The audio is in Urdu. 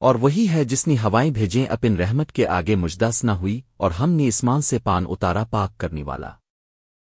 اور وہی ہے جس نے ہوائیں بھیجیں اپن رحمت کے آگے مجدس نہ ہوئی اور ہم نے اسمان سے پان اتارا پاک کرنے والا۔